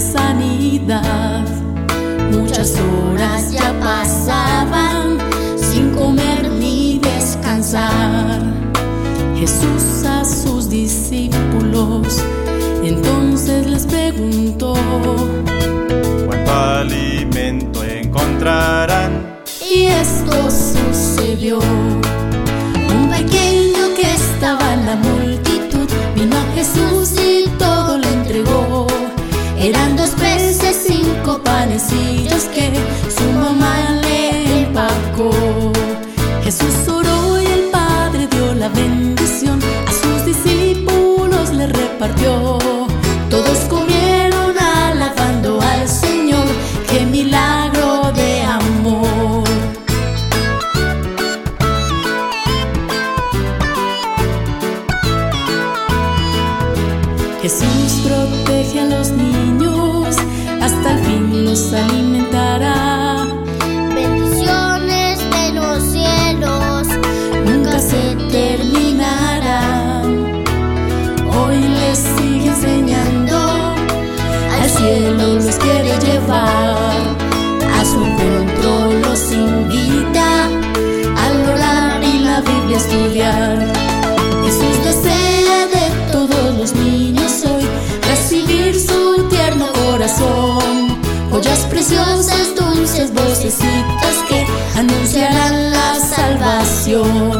sanidad. Muchas horas ya pasaban sin comer ni descansar. Jesús a sus discípulos entonces les preguntó, ¿cuánto alimento encontrarán? Y esto sucedió. Eran dos peces, cinco panecillos que su mamá le empacó. Jesús oró y el Padre dio la bendición. A sus discípulos le repartió. Todos comieron alabando al Señor. ¡Qué milagro de amor! Jesús alimentará. Bendiciones de los cielos. Nunca se terminarán. Hoy les sigue enseñando, al cielo los quiere llevar. A su encuentro los invita al orar y la Biblia estudiar. Jesús desea de todos los niños hoy recibir su tierno corazón preciosas, dulces vocecitas que anunciarán la salvación.